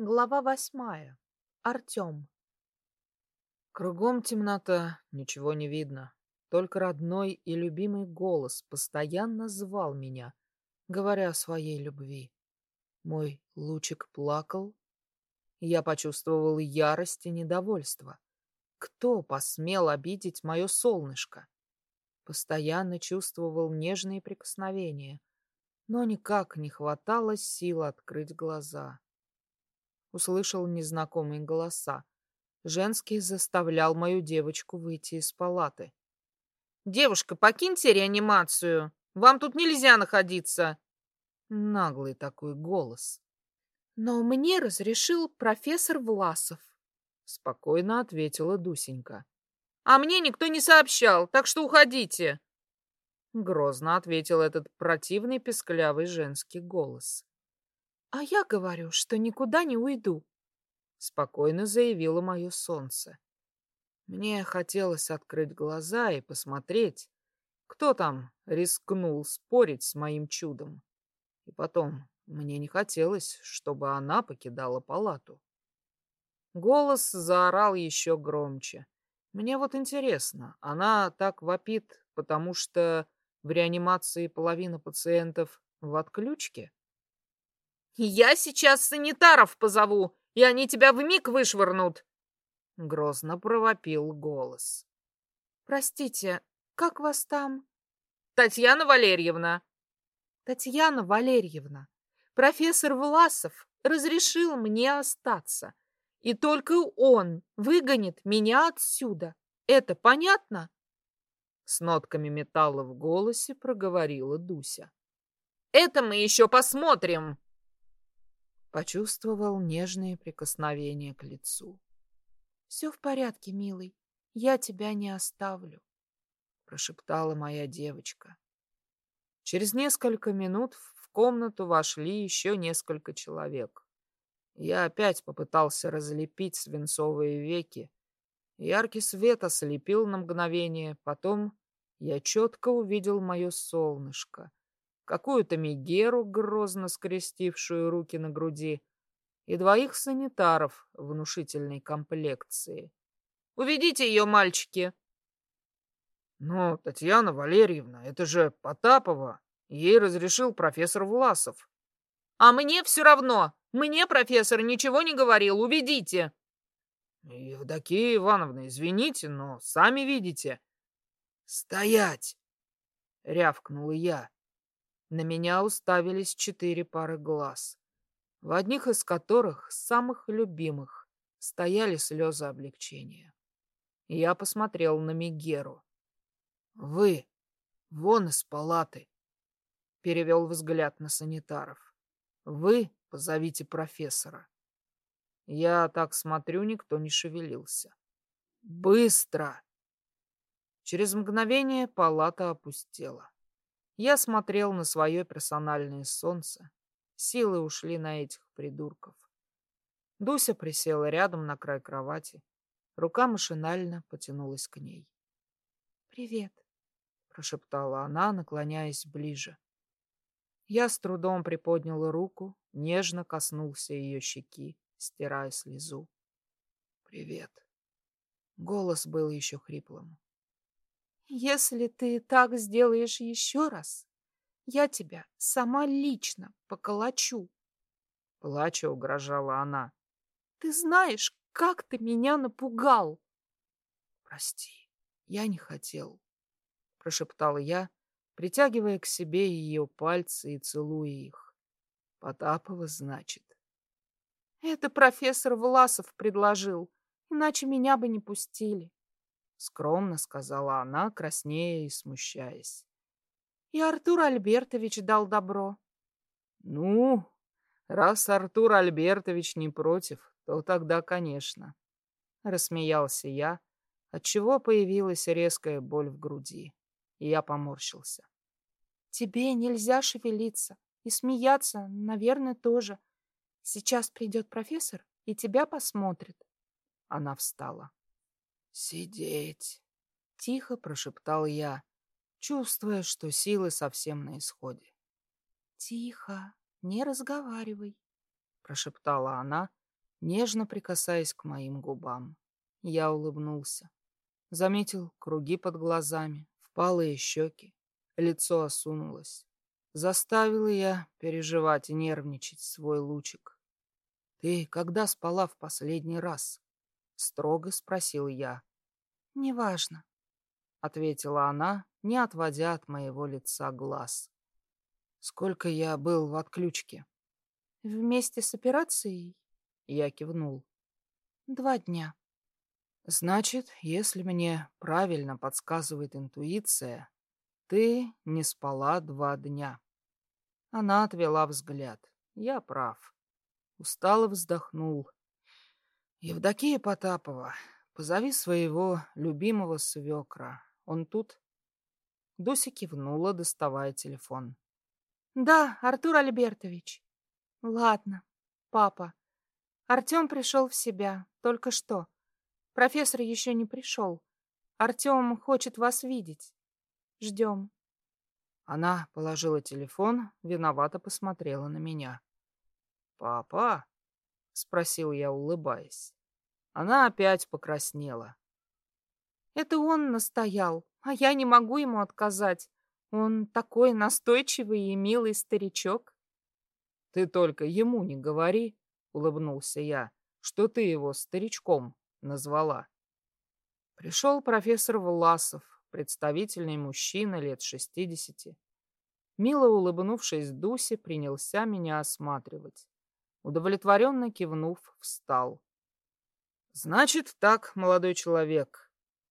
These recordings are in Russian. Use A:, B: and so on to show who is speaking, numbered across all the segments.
A: Глава восьмая. Артем.
B: Кругом темнота, ничего не видно. Только родной и любимый голос постоянно звал меня, говоря о своей любви. Мой лучик плакал. Я почувствовал ярость и недовольство. Кто посмел обидеть мое солнышко? Постоянно чувствовал нежные прикосновения, но никак не хватало сил открыть глаза услышал незнакомые голоса. Женский заставлял мою девочку выйти из палаты.
C: «Девушка, покиньте реанимацию! Вам тут нельзя находиться!»
B: Наглый такой голос.
A: «Но мне разрешил профессор Власов», —
B: спокойно ответила Дусенька.
C: «А мне никто не сообщал, так что уходите!»
B: Грозно ответил этот противный песклявый женский голос.
A: «А я говорю, что никуда не уйду», —
B: спокойно заявило мое солнце. Мне хотелось открыть глаза и посмотреть, кто там рискнул спорить с моим чудом. И потом, мне не хотелось, чтобы она покидала палату. Голос заорал еще громче. Мне вот интересно, она так вопит, потому что в реанимации половина пациентов в отключке?
C: Я сейчас санитаров позову, и они тебя вмиг вышвырнут.
B: Грозно провопил голос.
A: Простите, как вас там?
C: Татьяна Валерьевна.
A: Татьяна Валерьевна, профессор Власов разрешил мне остаться. И только он выгонит меня отсюда. Это понятно?
B: С нотками металла в голосе проговорила Дуся.
C: Это мы еще посмотрим.
B: Почувствовал нежные прикосновения к лицу.
A: «Все в порядке, милый. Я тебя не оставлю», —
B: прошептала моя девочка. Через несколько минут в комнату вошли еще несколько человек. Я опять попытался разлепить свинцовые веки. Яркий свет ослепил на мгновение, потом я четко увидел мое солнышко, какую-то Мегеру, грозно скрестившую руки на груди, и двоих санитаров внушительной комплекции.
C: «Уведите ее, мальчики!»
B: «Но, Татьяна Валерьевна, это же Потапова. Ей разрешил профессор Власов».
C: «А мне все равно. Мне профессор ничего не говорил. Уведите!»
B: «Евдокия Ивановна, извините, но сами видите». «Стоять!» — рявкнул я. На меня уставились четыре пары глаз, в одних из которых, самых любимых, стояли слезы облегчения. Я посмотрел на Мегеру. «Вы, вон из палаты!» Перевел взгляд на санитаров. «Вы позовите профессора». Я так смотрю, никто не шевелился. «Быстро!» Через мгновение палата опустела. Я смотрел на свое персональное солнце. Силы ушли на этих придурков. Дуся присела рядом на край кровати. Рука машинально потянулась к ней.
A: «Привет», —
B: прошептала она, наклоняясь ближе. Я с трудом приподнял руку, нежно коснулся ее щеки, стирая слезу. «Привет». Голос был еще хриплым.
A: Если ты так сделаешь еще раз, я тебя сама лично поколочу.
B: Плача угрожала она.
A: Ты знаешь, как ты меня напугал.
B: Прости, я не хотел, прошептал я, притягивая к себе ее пальцы и целуя их. Потапова, значит.
A: Это профессор Власов предложил, иначе меня бы не пустили
B: скромно сказала она, краснея и смущаясь.
A: И Артур Альбертович дал добро.
B: Ну, раз Артур Альбертович не против, то тогда, конечно. Рассмеялся я, отчего появилась резкая боль в груди, и я поморщился.
A: Тебе нельзя шевелиться, и смеяться, наверное, тоже. Сейчас придет профессор и тебя посмотрит.
B: Она встала. «Сидеть!» — тихо прошептал я, чувствуя, что силы совсем на исходе.
A: «Тихо, не разговаривай», —
B: прошептала она, нежно прикасаясь к моим губам. Я улыбнулся. Заметил круги под глазами, впалые щеки, лицо осунулось. Заставила я переживать и нервничать свой лучик. «Ты когда спала в последний раз?» — строго спросил я.
A: «Неважно», —
B: ответила она, не отводя от моего лица глаз. «Сколько я был в отключке?»
A: «Вместе с операцией?»
B: Я кивнул.
A: «Два дня».
B: «Значит, если мне правильно подсказывает интуиция, ты не спала два дня». Она отвела взгляд. Я прав. Устало вздохнул. «Евдокия Потапова, позови своего любимого свекра. Он тут?» Дуся кивнула, доставая телефон.
A: «Да, Артур Альбертович». «Ладно, папа. Артем пришел в себя. Только что. Профессор еще не пришел. Артем хочет вас видеть. Ждем».
B: Она положила телефон, виновато посмотрела на меня. «Папа?» — спросил я, улыбаясь. Она опять покраснела.
A: Это он настоял, а я не могу ему отказать. Он такой настойчивый и милый старичок.
B: Ты только ему не говори, улыбнулся я, что ты его старичком назвала. Пришел профессор Власов, представительный мужчина лет шестидесяти. Мило улыбнувшись Дусе, принялся меня осматривать. Удовлетворенно кивнув, встал. «Значит так, молодой человек,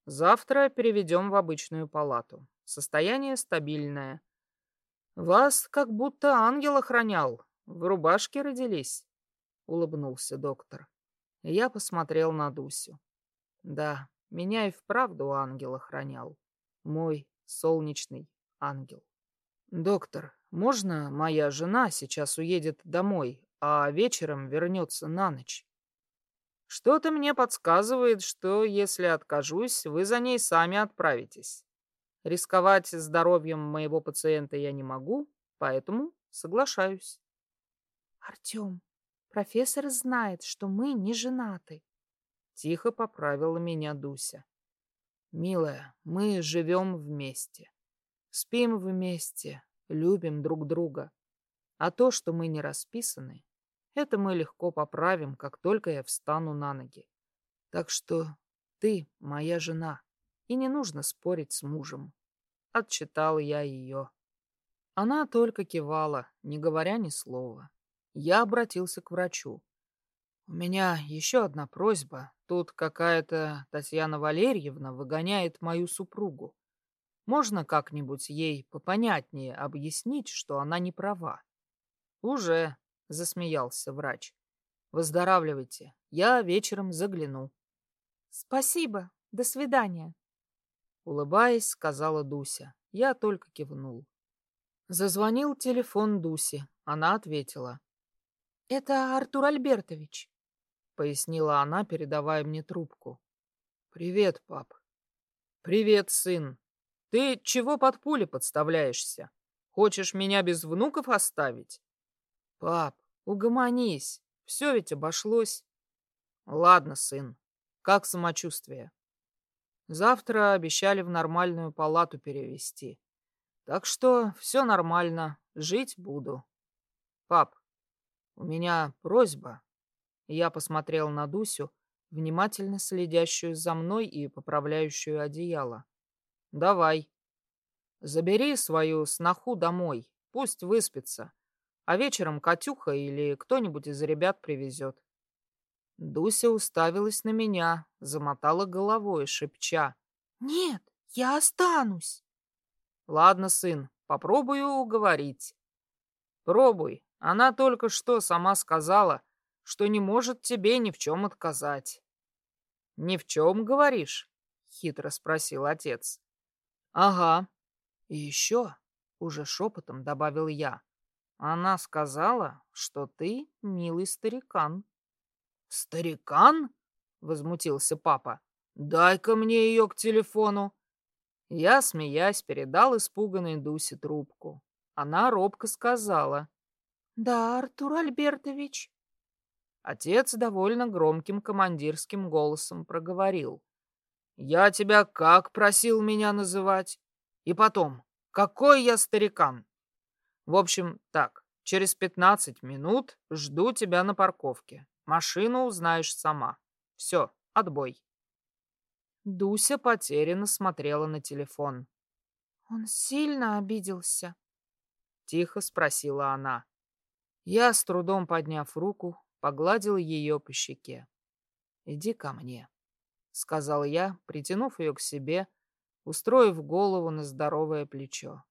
B: Завтра переведем в обычную палату. Состояние стабильное. Вас как будто ангел охранял. В рубашке родились, — улыбнулся доктор. Я посмотрел на Дусю. Да, меня и вправду ангел охранял. Мой солнечный ангел. Доктор, можно моя жена сейчас уедет домой, а вечером вернется на ночь? Что-то мне подсказывает, что если откажусь, вы за ней сами отправитесь. Рисковать здоровьем моего пациента я не могу, поэтому соглашаюсь.
A: Артем, профессор знает, что мы не женаты.
B: Тихо поправила меня Дуся. Милая, мы живем вместе. Спим вместе, любим друг друга. А то, что мы не расписаны, это мы легко поправим, как только я встану на ноги. Так что ты моя жена, и не нужно спорить с мужем. Отчитал я ее. Она только кивала, не говоря ни слова. Я обратился к врачу. У меня еще одна просьба. Тут какая-то Татьяна Валерьевна выгоняет мою супругу. Можно как-нибудь ей попонятнее объяснить, что она не права? Уже, — засмеялся врач. «Выздоравливайте. Я вечером загляну».
A: «Спасибо. До свидания».
B: Улыбаясь, сказала Дуся. Я только кивнул. Зазвонил телефон Дуси. Она ответила.
A: «Это Артур Альбертович», —
B: пояснила она, передавая мне трубку. «Привет, пап». «Привет, сын. Ты чего под пули подставляешься? Хочешь меня без внуков оставить?» Пап, угомонись. Все ведь обошлось. Ладно, сын. Как самочувствие? Завтра обещали в нормальную палату перевести. Так что все нормально. Жить буду. Пап, у меня просьба. Я посмотрел на Дусю, внимательно следящую за мной и поправляющую одеяло. Давай. Забери свою сноху домой. Пусть выспится а вечером Катюха или кто-нибудь из ребят привезет. Дуся уставилась на меня, замотала головой, шепча.
A: «Нет, я останусь».
B: «Ладно, сын, попробую уговорить». «Пробуй. Она только что сама сказала, что не может тебе ни в чем отказать». «Ни в чем, говоришь?» — хитро спросил отец. «Ага. И еще», — уже шепотом добавил я, она сказала, что ты милый старикан. Старикан? Возмутился папа. Дай-ка мне ее к телефону. Я, смеясь, передал испуганной Дусе трубку. Она робко сказала.
A: Да, Артур Альбертович.
B: Отец довольно громким командирским голосом проговорил. «Я тебя как просил меня называть? И потом, какой я старикан? В общем, так, через пятнадцать минут жду тебя на парковке. Машину узнаешь сама. Все, отбой». Дуся потерянно смотрела на телефон.
A: Он сильно обиделся.
B: Тихо спросила она. Я, с трудом подняв руку, погладил ее по щеке. «Иди ко мне», — сказал я, притянув ее к себе, устроив голову на здоровое плечо.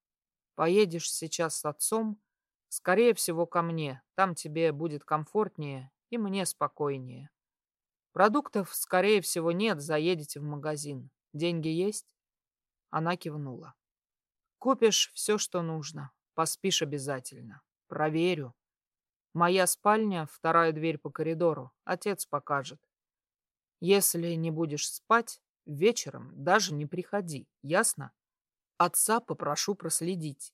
B: «Поедешь сейчас с отцом, скорее всего, ко мне, там тебе будет комфортнее и мне спокойнее. Продуктов, скорее всего, нет, заедете в магазин. Деньги есть?» Она кивнула. «Купишь все, что нужно. Поспишь обязательно. Проверю. Моя спальня, вторая дверь по коридору. Отец покажет. Если не будешь спать, вечером даже не приходи, ясно? Отца попрошу проследить.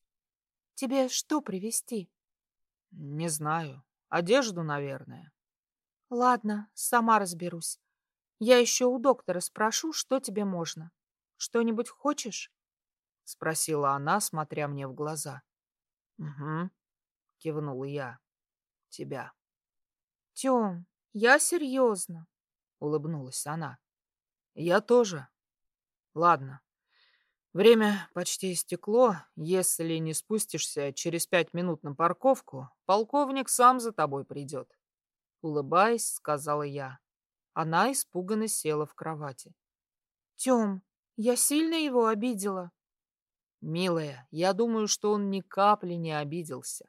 A: Тебе что привезти?
B: Не знаю. Одежду, наверное.
A: Ладно, сама разберусь. Я еще у доктора спрошу, что тебе можно. Что-нибудь хочешь? Спросила она, смотря мне в глаза.
B: Угу, кивнул я. Тебя.
A: Тём, я серьезно,
B: улыбнулась она. Я тоже. Ладно. Время почти истекло. Если не спустишься через пять минут на парковку, полковник сам за тобой придет. Улыбаясь, сказала я. Она испуганно села в кровати.
A: Тём, я сильно его обидела.
B: Милая, я думаю, что он ни капли не обиделся.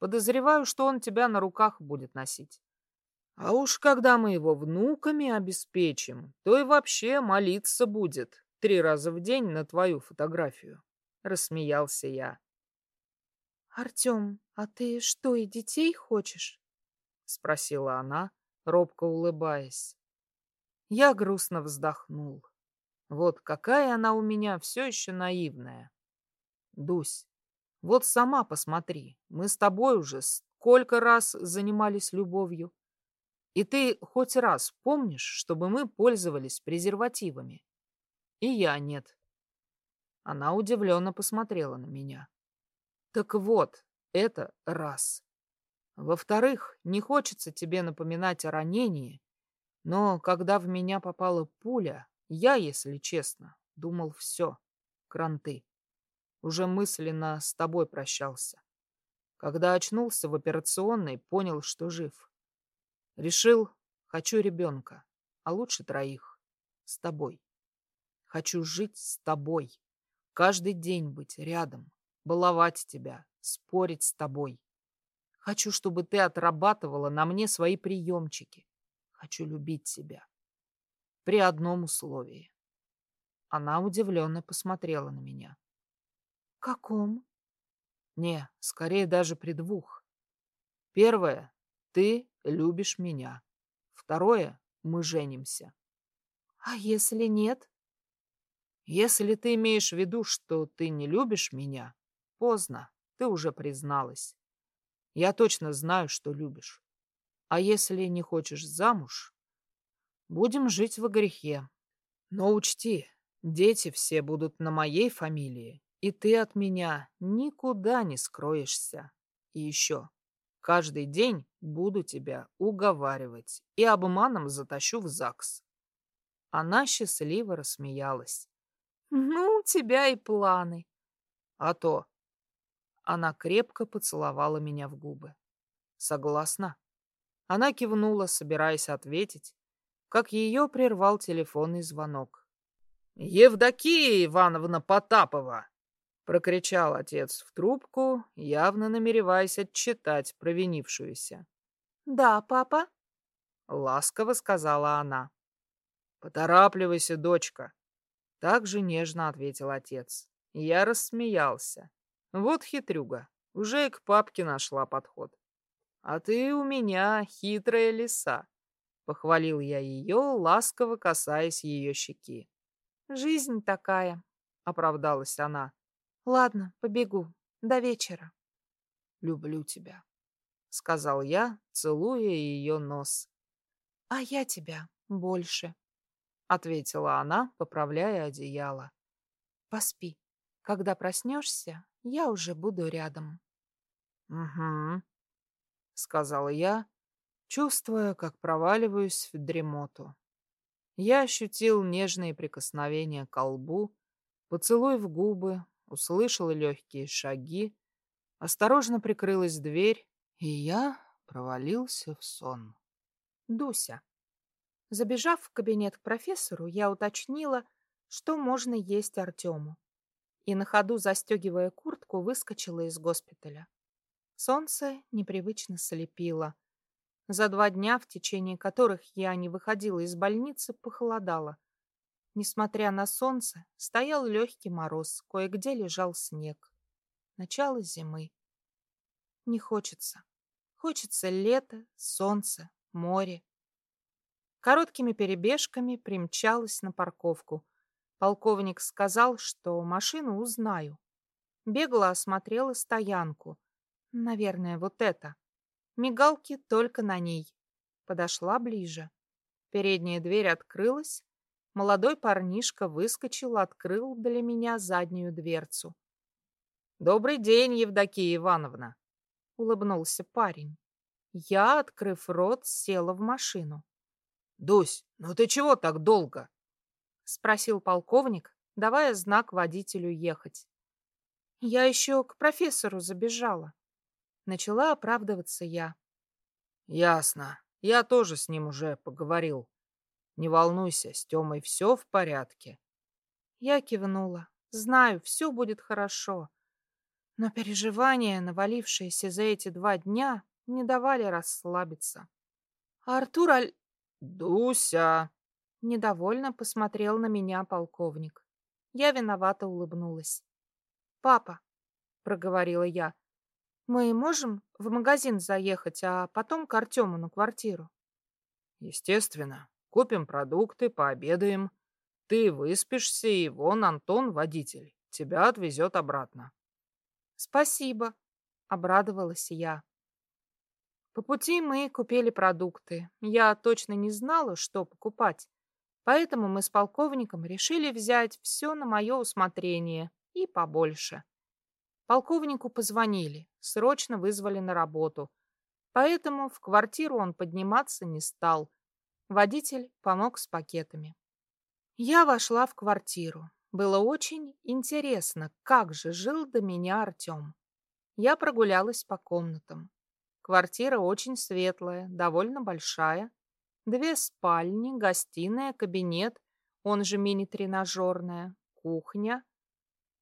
B: Подозреваю, что он тебя на руках будет носить. А уж когда мы его внуками обеспечим, то и вообще молиться будет три раза в день на твою фотографию. Рассмеялся я.
A: Артем, а ты что, и детей хочешь?
B: Спросила она, робко улыбаясь. Я грустно вздохнул. Вот какая она у меня все еще наивная. Дусь, вот сама посмотри, мы с тобой уже сколько раз занимались любовью. И ты хоть раз помнишь, чтобы мы пользовались презервативами? И я нет. Она удивленно посмотрела на меня. Так вот, это раз. Во-вторых, не хочется тебе напоминать о ранении, но когда в меня попала пуля, я, если честно, думал все, кранты уже мысленно с тобой прощался. Когда очнулся в операционной, понял, что жив. Решил, хочу ребенка, а лучше троих. С тобой. Хочу жить с тобой. Каждый день быть рядом, баловать тебя, спорить с тобой. Хочу, чтобы ты отрабатывала на мне свои приемчики. Хочу любить тебя. При одном условии. Она удивленно посмотрела на меня.
A: Каком?
B: Не, скорее даже при двух. Первое — ты любишь меня. Второе — мы женимся.
A: А если нет?
B: Если ты имеешь в виду, что ты не любишь меня, поздно, ты уже призналась. Я точно знаю, что любишь. А если не хочешь замуж, будем жить во грехе. Но учти, дети все будут на моей фамилии, и ты от меня никуда не скроешься. И еще, каждый день буду тебя уговаривать и обманом затащу в ЗАГС. Она счастливо рассмеялась.
A: Ну, у тебя и планы.
B: А то. Она крепко поцеловала меня в губы. Согласна? Она кивнула, собираясь ответить, как ее прервал телефонный звонок. «Евдокия Ивановна Потапова!» прокричал отец в трубку, явно намереваясь отчитать провинившуюся.
A: Да, папа,
B: ласково сказала она. Поторапливайся, дочка, так же нежно ответил отец. Я рассмеялся. Вот хитрюга, уже и к папке нашла подход. А ты у меня хитрая лиса, похвалил я ее, ласково касаясь ее щеки.
A: Жизнь такая, оправдалась она. Ладно, побегу. До вечера.
B: Люблю тебя. сказал я, целуя ее нос.
A: А я тебя больше,
B: ответила она, поправляя одеяло.
A: Поспи. Когда проснешься, я уже буду рядом.
B: Угу, сказала я, чувствуя, как проваливаюсь в дремоту. Я ощутил нежные прикосновения к лбу, поцелуй в губы, услышал легкие шаги, осторожно прикрылась дверь, и я провалился в сон.
A: Дуся. Забежав в кабинет к профессору, я уточнила, что можно есть Артему. И на ходу, застегивая куртку, выскочила из госпиталя. Солнце непривычно слепило. За два дня, в течение которых я не выходила из больницы, похолодало. Несмотря на солнце, стоял легкий мороз, кое-где лежал снег. Начало зимы. Не хочется. Хочется лето, солнце, море. Короткими перебежками примчалась на парковку. Полковник сказал, что машину узнаю. Бегло осмотрела стоянку. Наверное, вот это. Мигалки только на ней. Подошла ближе. Передняя дверь открылась. Молодой парнишка выскочил, открыл для меня заднюю дверцу.
B: «Добрый день, Евдокия Ивановна!»
A: — улыбнулся парень. Я, открыв рот, села в машину.
B: «Дусь, ну ты чего так долго?»
A: — спросил полковник, давая знак водителю ехать. «Я еще к профессору забежала». Начала оправдываться я.
B: «Ясно. Я тоже с ним уже поговорил. Не волнуйся, с Тёмой все в порядке».
A: Я кивнула. «Знаю, все будет хорошо». Но переживания, навалившиеся за эти два дня, не давали расслабиться. А Артур Аль...
B: «Дуся!»
A: Недовольно посмотрел на меня полковник. Я виновато улыбнулась. «Папа», — проговорила я, мы можем в магазин заехать, а потом к Артему на квартиру?
B: Естественно. Купим продукты, пообедаем. Ты выспишься, и вон Антон, водитель, тебя отвезет обратно.
A: Спасибо, обрадовалась я. По пути мы купили продукты. Я точно не знала, что покупать. Поэтому мы с полковником решили взять все на мое усмотрение и побольше. Полковнику позвонили, срочно вызвали на работу. Поэтому в квартиру он подниматься не стал. Водитель помог с пакетами. Я вошла в квартиру. Было очень интересно, как же жил до меня Артем. Я прогулялась по комнатам. Квартира очень светлая, довольно большая. Две спальни, гостиная, кабинет, он же мини-тренажерная, кухня.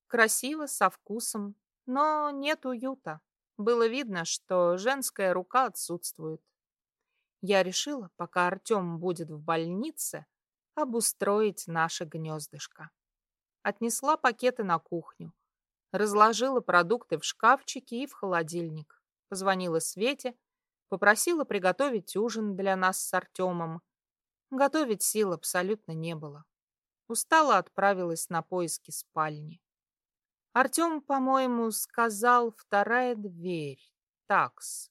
A: Красиво, со вкусом, но нет уюта. Было видно, что женская рука отсутствует. Я решила, пока Артем будет в больнице, обустроить наше гнездышко. Отнесла пакеты на кухню, разложила продукты в шкафчике и в холодильник. Позвонила Свете, попросила приготовить ужин для нас с Артемом. Готовить сил абсолютно не было. Устала отправилась на поиски спальни. Артем, по-моему, сказал вторая дверь. Такс.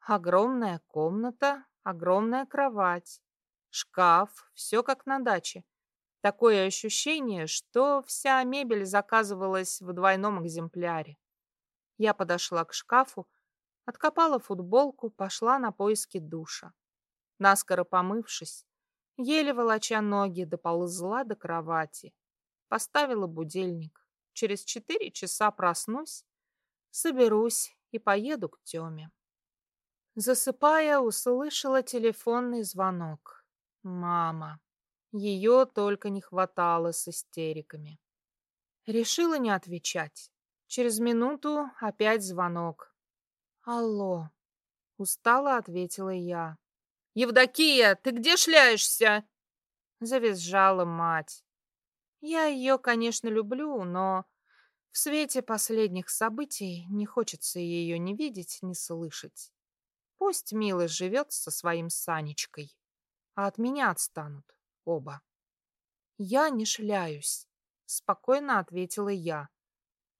A: Огромная комната, огромная кровать, шкаф, все как на даче. Такое ощущение, что вся мебель заказывалась в двойном экземпляре. Я подошла к шкафу, откопала футболку, пошла на поиски душа. Наскоро помывшись, еле волоча ноги, доползла до кровати. Поставила будильник. Через четыре часа проснусь, соберусь и поеду к Тёме. Засыпая, услышала телефонный звонок. Мама. Ее только не хватало с истериками. Решила не отвечать. Через минуту опять звонок. «Алло», — устало ответила я.
C: «Евдокия, ты где шляешься?»
A: Завизжала мать. Я ее, конечно, люблю, но в свете последних событий не хочется ее ни видеть, ни слышать. Пусть Мила живет со своим Санечкой, а от меня отстанут оба. Я не шляюсь, спокойно ответила я.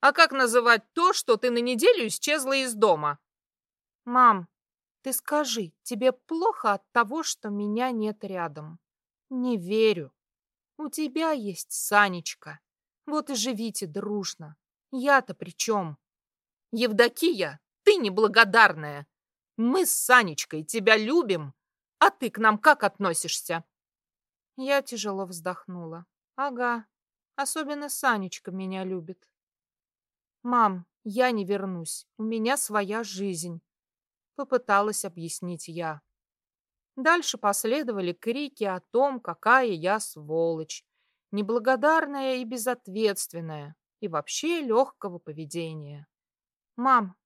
C: А как называть то, что ты на неделю исчезла из дома?
A: Мам, ты скажи, тебе плохо от того, что меня нет рядом? Не верю. У тебя есть Санечка. Вот и живите дружно. Я-то при чем?
C: Евдокия, ты неблагодарная. Мы с Санечкой тебя любим, а ты к нам как относишься?
A: Я тяжело вздохнула. Ага, особенно Санечка меня любит. Мам, я не вернусь, у меня своя жизнь. Попыталась объяснить я. Дальше последовали крики о том, какая я сволочь, неблагодарная и безответственная, и вообще легкого поведения. «Мам,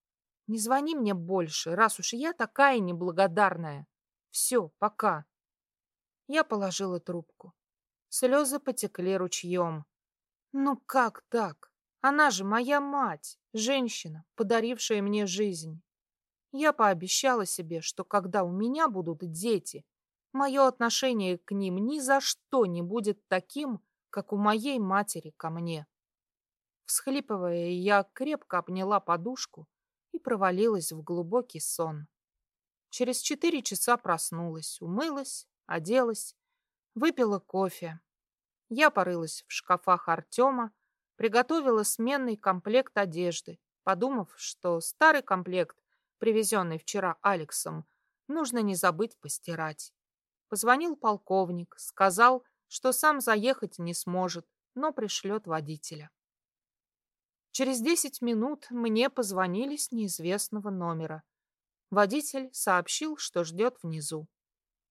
A: не звони мне больше, раз уж я такая неблагодарная. Все, пока». Я положила трубку. Слезы потекли ручьем. «Ну как так? Она же моя мать, женщина, подарившая мне жизнь. Я пообещала себе, что когда у меня будут дети, мое отношение к ним ни за что не будет таким, как у моей матери ко мне. Всхлипывая, я крепко обняла подушку и провалилась в глубокий сон. Через четыре часа проснулась, умылась, оделась, выпила кофе. Я порылась в шкафах Артема, приготовила сменный комплект одежды, подумав, что старый комплект привезенный вчера Алексом, нужно не забыть постирать. Позвонил полковник, сказал, что сам заехать не сможет, но пришлет водителя. Через десять минут мне позвонили с неизвестного номера. Водитель сообщил, что ждет внизу.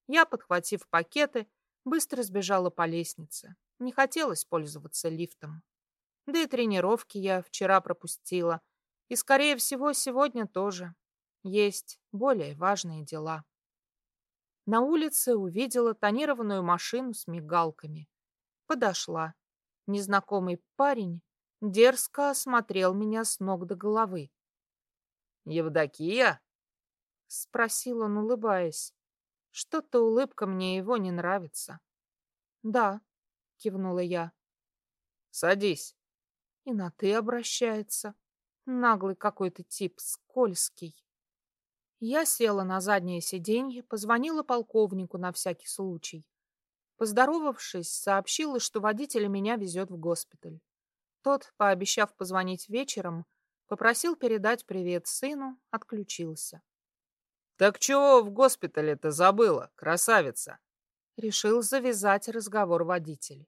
A: Я, подхватив пакеты, быстро сбежала по лестнице. Не хотелось пользоваться лифтом. Да и тренировки я вчера пропустила. И, скорее всего, сегодня тоже. Есть более важные дела. На улице увидела тонированную машину с мигалками. Подошла. Незнакомый парень дерзко осмотрел меня с ног до головы.
B: «Евдокия?»
A: — спросил он, улыбаясь. Что-то улыбка мне его не нравится. «Да», — кивнула я.
B: «Садись».
A: И на «ты» обращается. Наглый какой-то тип, скользкий. Я села на заднее сиденье, позвонила полковнику на всякий случай. Поздоровавшись, сообщила, что водитель меня везет в госпиталь. Тот, пообещав позвонить вечером, попросил передать привет сыну, отключился.
B: «Так чего в госпитале-то забыла, красавица?»
A: Решил завязать разговор водитель.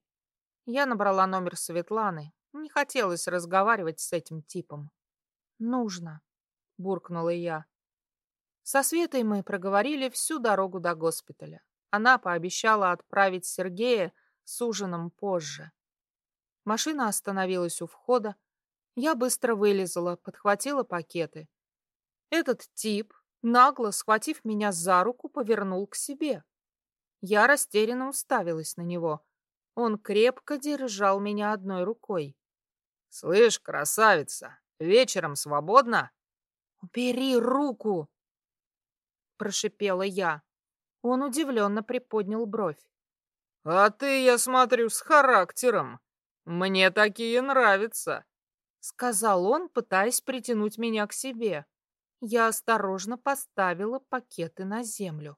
A: Я набрала номер Светланы. Не хотелось разговаривать с этим типом. «Нужно», — буркнула я. Со Светой мы проговорили всю дорогу до госпиталя. Она пообещала отправить Сергея с ужином позже. Машина остановилась у входа. Я быстро вылезла, подхватила пакеты. Этот тип, нагло схватив меня за руку, повернул к себе. Я растерянно уставилась на него. Он крепко держал меня одной рукой.
B: «Слышь, красавица, вечером свободно?»
A: «Убери руку!» — прошипела я. Он удивленно приподнял бровь.
B: «А ты, я смотрю, с характером. Мне такие нравятся», —
A: сказал он, пытаясь притянуть меня к себе. Я осторожно поставила пакеты на землю.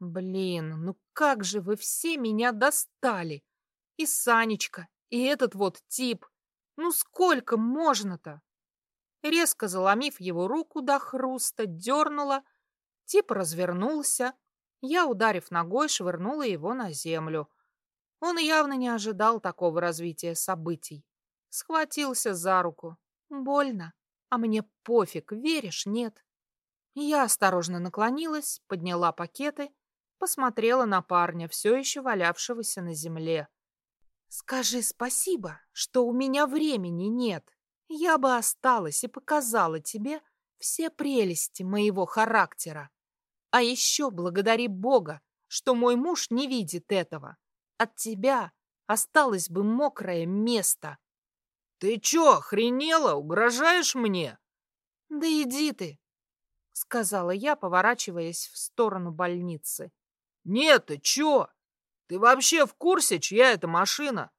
A: «Блин, ну как же вы все меня достали! И Санечка, и этот вот тип! Ну сколько можно-то?» Резко заломив его руку до хруста, дернула, Тип развернулся. Я, ударив ногой, швырнула его на землю. Он явно не ожидал такого развития событий. Схватился за руку. Больно. А мне пофиг, веришь, нет? Я осторожно наклонилась, подняла пакеты, посмотрела на парня, все еще валявшегося на земле. «Скажи спасибо, что у меня времени нет. Я бы осталась и показала тебе, все прелести моего характера. А еще благодари Бога, что мой муж не видит этого. От тебя осталось бы мокрое место.
B: Ты чё, охренела? Угрожаешь мне?
A: Да иди ты, сказала я, поворачиваясь в сторону больницы.
B: Нет, ты чё? Ты вообще в курсе, чья это машина?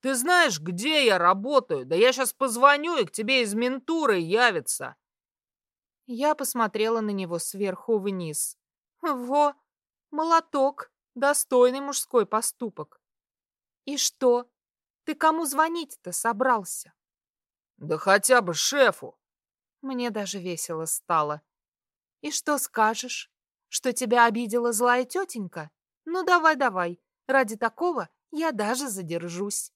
B: Ты знаешь, где я работаю? Да я сейчас позвоню, и к тебе из ментуры явится.
A: Я посмотрела на него сверху вниз. Во, молоток, достойный мужской поступок. И что? Ты кому звонить-то собрался?
B: Да хотя бы шефу.
A: Мне даже весело стало. И что скажешь? Что тебя обидела злая тетенька? Ну давай, давай. Ради такого я даже задержусь.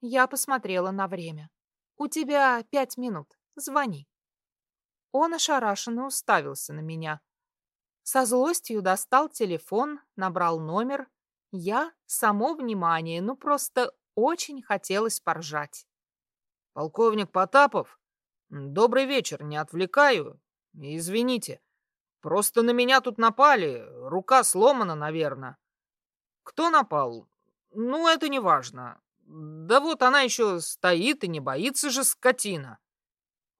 A: Я посмотрела на время. У тебя пять минут. Звони. Он ошарашенно уставился на меня. Со злостью достал телефон, набрал номер. Я — само внимание, ну просто очень хотелось поржать.
B: «Полковник Потапов, добрый вечер, не отвлекаю. Извините, просто на меня тут напали, рука сломана, наверное. Кто напал? Ну, это не важно. Да вот она еще стоит и не боится же скотина».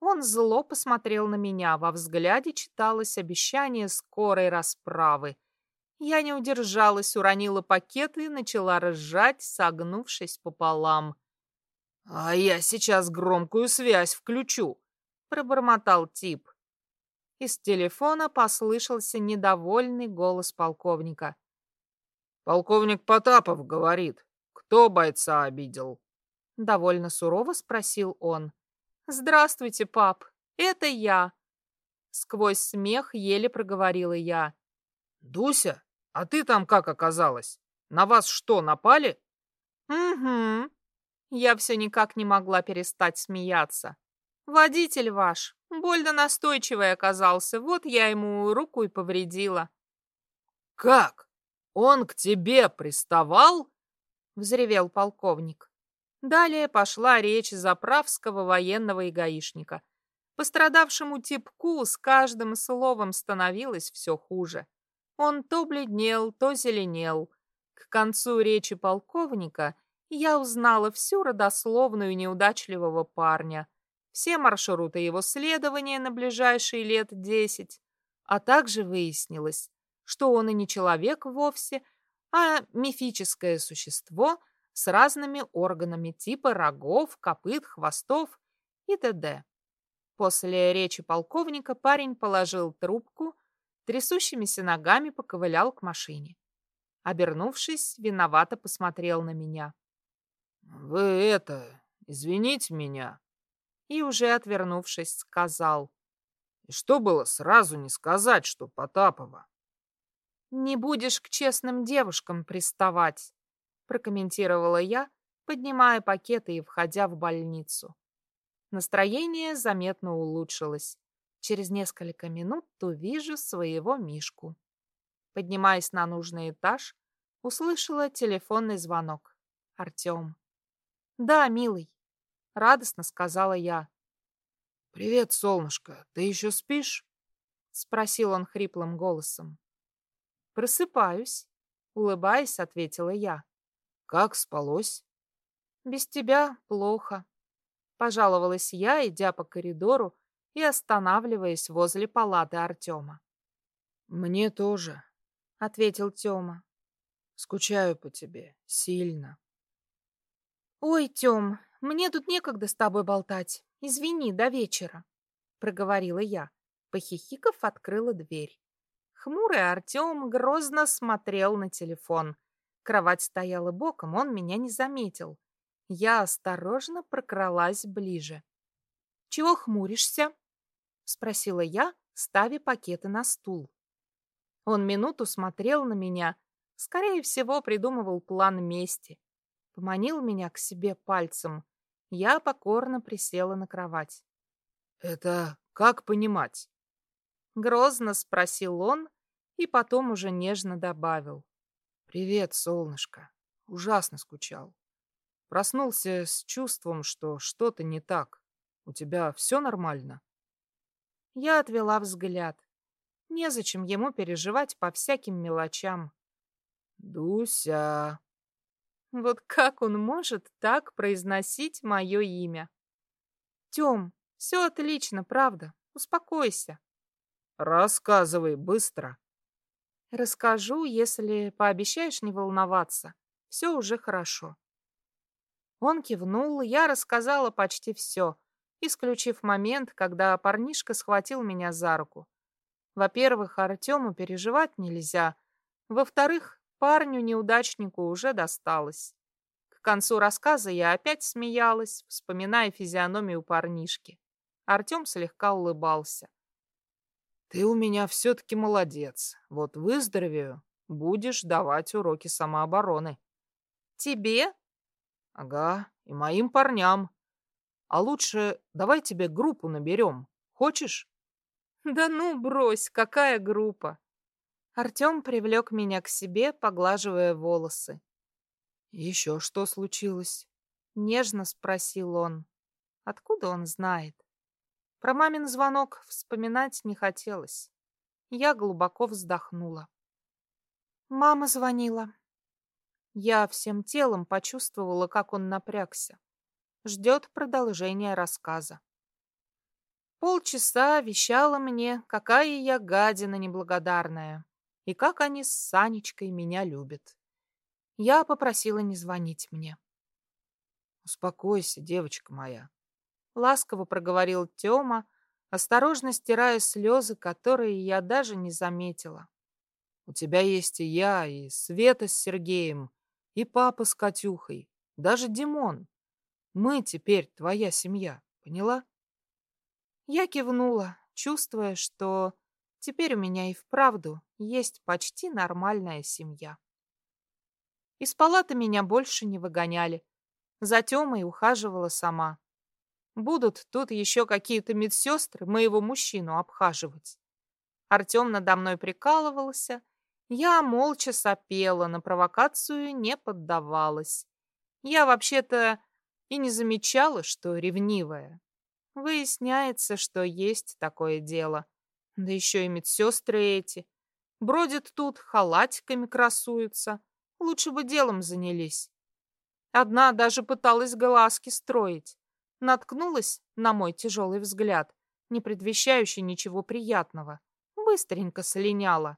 A: Он зло посмотрел на меня, во взгляде читалось обещание скорой расправы. Я не удержалась, уронила пакет и начала разжать, согнувшись пополам.
B: «А я сейчас громкую связь включу», — пробормотал тип.
A: Из телефона послышался недовольный голос полковника.
B: «Полковник Потапов говорит, кто бойца обидел?»
A: Довольно сурово спросил он. «Здравствуйте, пап, это я!» Сквозь смех еле проговорила я.
B: «Дуся, а ты там как оказалась? На вас что, напали?»
A: «Угу». Я все никак не могла перестать смеяться. «Водитель ваш больно настойчивый оказался, вот я ему руку и повредила».
B: «Как? Он к тебе приставал?» — взревел полковник.
A: Далее пошла речь заправского военного и гаишника. Пострадавшему типку с каждым словом становилось все хуже. Он то бледнел, то зеленел. К концу речи полковника я узнала всю родословную неудачливого парня, все маршруты его следования на ближайшие лет десять, а также выяснилось, что он и не человек вовсе, а мифическое существо — с разными органами типа рогов, копыт, хвостов и т.д. После речи полковника парень положил трубку, трясущимися ногами поковылял к машине. Обернувшись, виновато посмотрел на меня.
B: «Вы это, извините меня».
A: И уже отвернувшись, сказал.
B: «И что было сразу не сказать, что Потапова?»
A: «Не будешь к честным девушкам приставать», прокомментировала я, поднимая пакеты и входя в больницу. Настроение заметно улучшилось. Через несколько минут увижу своего Мишку. Поднимаясь на нужный этаж, услышала телефонный звонок. Артем. «Да, милый», — радостно сказала я.
B: «Привет, солнышко, ты еще спишь?» — спросил он хриплым голосом.
A: «Просыпаюсь», — улыбаясь, ответила я.
B: Как спалось?
A: Без тебя плохо. Пожаловалась я, идя по коридору и останавливаясь возле палаты Артема.
B: Мне тоже,
A: ответил Тёма.
B: Скучаю по тебе сильно.
A: Ой, Тём, мне тут некогда с тобой болтать. Извини, до вечера, проговорила я. Похихиков открыла дверь. Хмурый Артем грозно смотрел на телефон. Кровать стояла боком, он меня не заметил. Я осторожно прокралась ближе. «Чего хмуришься?» — спросила я, ставя пакеты на стул. Он минуту смотрел на меня, скорее всего, придумывал план мести. Поманил меня к себе пальцем. Я покорно присела на кровать.
B: «Это как понимать?»
A: Грозно спросил он и потом уже нежно добавил.
B: «Привет, солнышко. Ужасно скучал. Проснулся с чувством, что что-то не так. У тебя все нормально?»
A: Я отвела взгляд. Незачем ему переживать по всяким мелочам.
B: «Дуся...»
A: Вот как он может так произносить мое имя? Тем, все отлично, правда. Успокойся.
B: Рассказывай быстро.
A: Расскажу, если пообещаешь не волноваться. Все уже хорошо. Он кивнул, я рассказала почти все. исключив момент, когда парнишка схватил меня за руку. Во-первых, Артему переживать нельзя. Во-вторых, парню-неудачнику уже досталось. К концу рассказа я опять смеялась, вспоминая физиономию парнишки. Артем слегка улыбался.
B: «Ты у меня все-таки молодец. Вот выздоровею, будешь давать уроки самообороны».
A: «Тебе?»
B: «Ага, и моим парням. А лучше давай тебе группу наберем. Хочешь?»
A: «Да ну, брось, какая группа!» Артем привлек меня к себе, поглаживая волосы.
B: «Еще что случилось?»
A: — нежно спросил он. Откуда он знает? Про мамин звонок вспоминать не хотелось. Я глубоко вздохнула. Мама звонила. Я всем телом почувствовала, как он напрягся. Ждет продолжения рассказа. Полчаса вещала мне, какая я гадина неблагодарная, и как они с Санечкой меня любят. Я попросила не звонить мне.
B: «Успокойся, девочка моя», —
A: ласково проговорил Тёма, осторожно стирая слезы, которые я даже не заметила.
B: «У тебя есть и я, и Света с Сергеем, и папа с Катюхой, даже Димон. Мы теперь твоя семья, поняла?»
A: Я кивнула, чувствуя, что теперь у меня и вправду есть почти нормальная семья. Из палаты меня больше не выгоняли. За Тёмой ухаживала сама. Будут тут еще какие-то медсестры моего мужчину обхаживать. Артем надо мной прикалывался. Я молча сопела, на провокацию не поддавалась. Я вообще-то и не замечала, что ревнивая. Выясняется, что есть такое дело. Да еще и медсестры эти. Бродят тут, халатиками красуются. Лучше бы делом занялись. Одна даже пыталась глазки строить. Наткнулась на мой тяжелый взгляд, не предвещающий ничего приятного. Быстренько слиняла.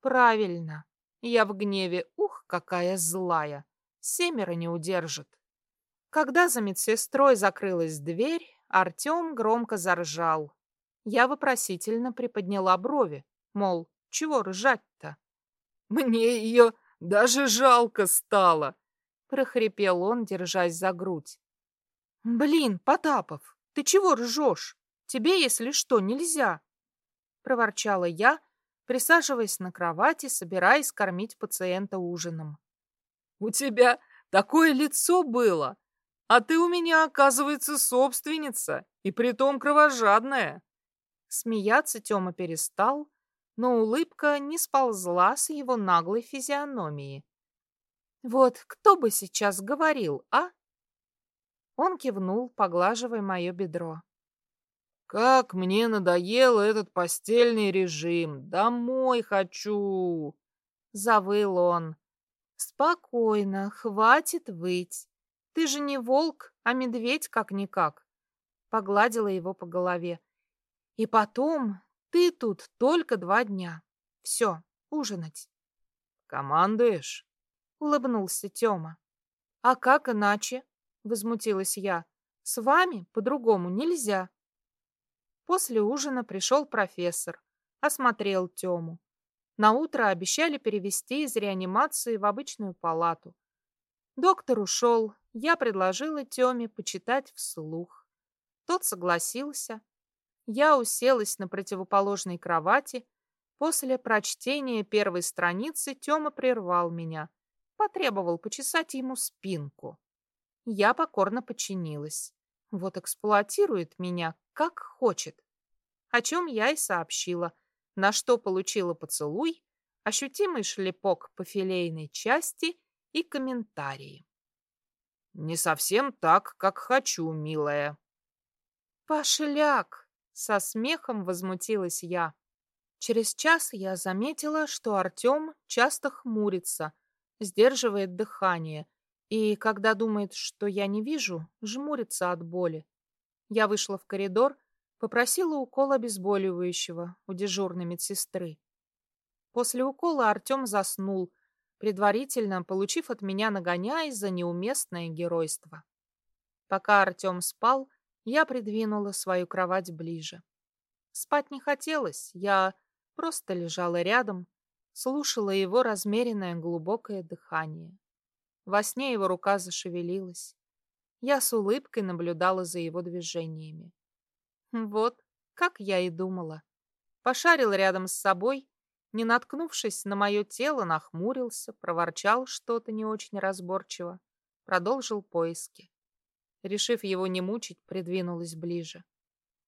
A: Правильно. Я в гневе. Ух, какая злая. Семеро не удержит. Когда за медсестрой закрылась дверь, Артем громко заржал. Я вопросительно приподняла брови, мол, чего ржать-то?
B: Мне ее даже жалко стало,
A: прохрипел он, держась за грудь. Блин, Потапов, ты чего ржешь? Тебе, если что, нельзя, проворчала я, присаживаясь на кровати, собираясь кормить пациента ужином.
B: У тебя такое лицо было, а ты у меня, оказывается, собственница, и притом кровожадная.
A: Смеяться Тёма перестал, но улыбка не сползла с его наглой физиономии. Вот кто бы сейчас говорил, а? Он кивнул, поглаживая мое бедро.
B: Как мне надоел этот постельный режим. Домой хочу.
A: Завыл он. Спокойно, хватит выть. Ты же не волк, а медведь как-никак. Погладила его по голове. И потом, ты тут только два дня. Все, ужинать.
B: Командуешь?
A: Улыбнулся Тёма. А как иначе? Возмутилась я. С вами по-другому нельзя. После ужина пришел профессор, осмотрел Тему. На утро обещали перевести из реанимации в обычную палату. Доктор ушел, я предложила Тёме почитать вслух. Тот согласился. Я уселась на противоположной кровати. После прочтения первой страницы Тёма прервал меня. Потребовал почесать ему спинку. Я покорно подчинилась. Вот эксплуатирует меня, как хочет. О чем я и сообщила, на что получила поцелуй, ощутимый шлепок по филейной части и комментарии.
B: «Не совсем так, как хочу, милая».
A: «Пошляк!» — со смехом возмутилась я. Через час я заметила, что Артем часто хмурится, сдерживает дыхание, и, когда думает, что я не вижу, жмурится от боли. Я вышла в коридор, попросила укол обезболивающего у дежурной медсестры. После укола Артем заснул, предварительно получив от меня нагоняй за неуместное геройство. Пока Артем спал, Я придвинула свою кровать ближе. Спать не хотелось, я просто лежала рядом, слушала его размеренное глубокое дыхание. Во сне его рука зашевелилась. Я с улыбкой наблюдала за его движениями. Вот, как я и думала. Пошарил рядом с собой, не наткнувшись на мое тело, нахмурился, проворчал что-то не очень разборчиво, продолжил поиски. Решив его не мучить, придвинулась ближе.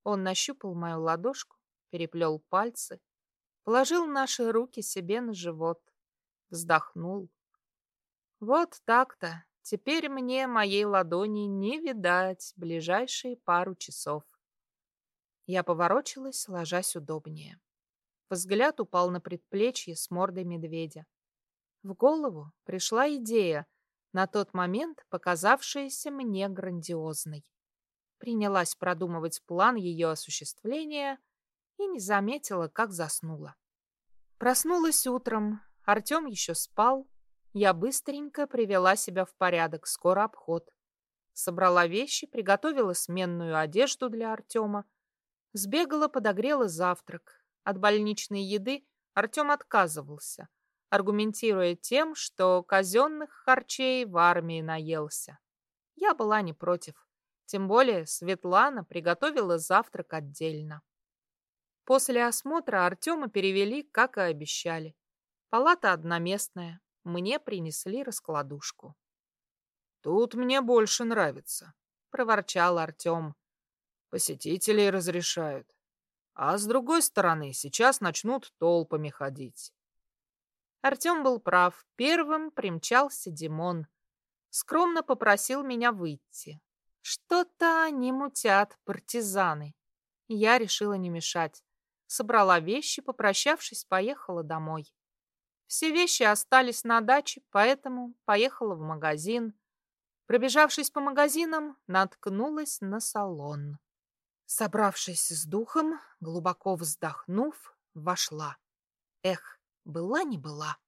A: Он нащупал мою ладошку, переплел пальцы, положил наши руки себе на живот, вздохнул. Вот так-то. Теперь мне моей ладони не видать ближайшие пару часов. Я поворочилась, ложась удобнее. Взгляд упал на предплечье с мордой медведя. В голову пришла идея, на тот момент показавшаяся мне грандиозной. Принялась продумывать план ее осуществления и не заметила, как заснула. Проснулась утром, Артем еще спал. Я быстренько привела себя в порядок, скоро обход. Собрала вещи, приготовила сменную одежду для Артема, Сбегала, подогрела завтрак. От больничной еды Артем отказывался, аргументируя тем, что казенных харчей в армии наелся. Я была не против. Тем более Светлана приготовила завтрак отдельно. После осмотра Артема перевели, как и обещали. Палата одноместная. Мне принесли раскладушку.
B: «Тут мне больше нравится», — проворчал Артем. Посетителей разрешают. А с другой стороны, сейчас начнут толпами ходить.
A: Артем был прав. Первым примчался Димон. Скромно попросил меня выйти. Что-то они мутят, партизаны. Я решила не мешать. Собрала вещи, попрощавшись, поехала домой. Все вещи остались на даче, поэтому поехала в магазин. Пробежавшись по магазинам, наткнулась на салон. Собравшись с духом, глубоко вздохнув, вошла. Эх, была не была.